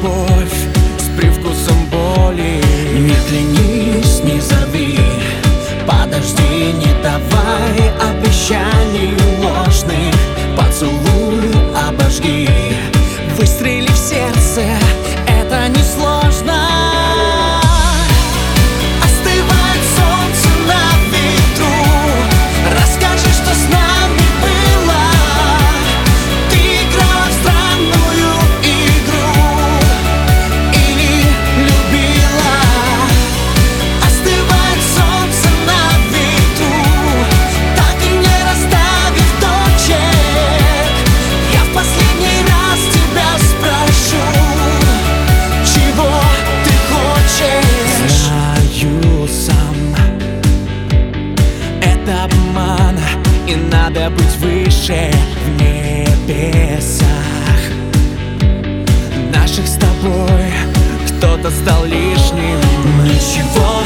любовь с привкусом боли. Не клянись, не зови, подожди, не давай обещаний. это обман И надо быть выше в небесах. Наших с тобой кто-то стал лишним. Ничего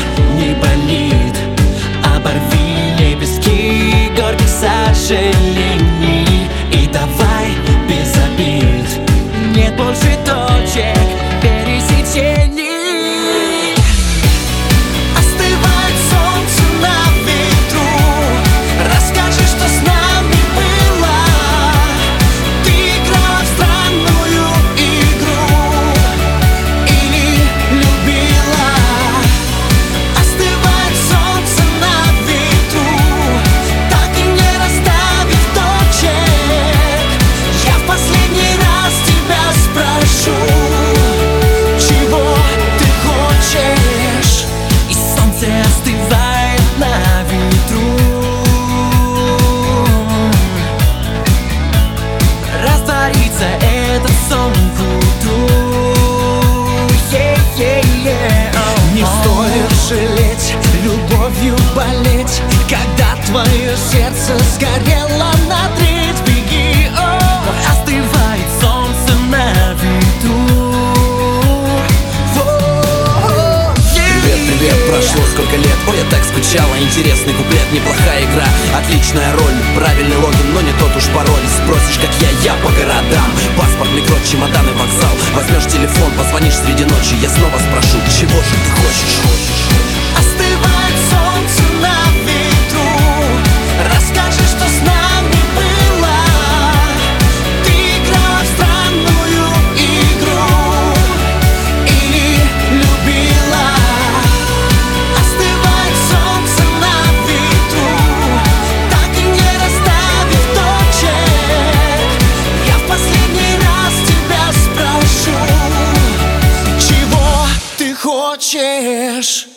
things I звучало Интересный куплет, неплохая игра. Отличная роль, правильный логин, но не тот уж пароль. Спросишь, как я, я по городам. Паспорт, микро, чемоданы вокзал. Возьмешь телефон, позвонишь среди хочешь.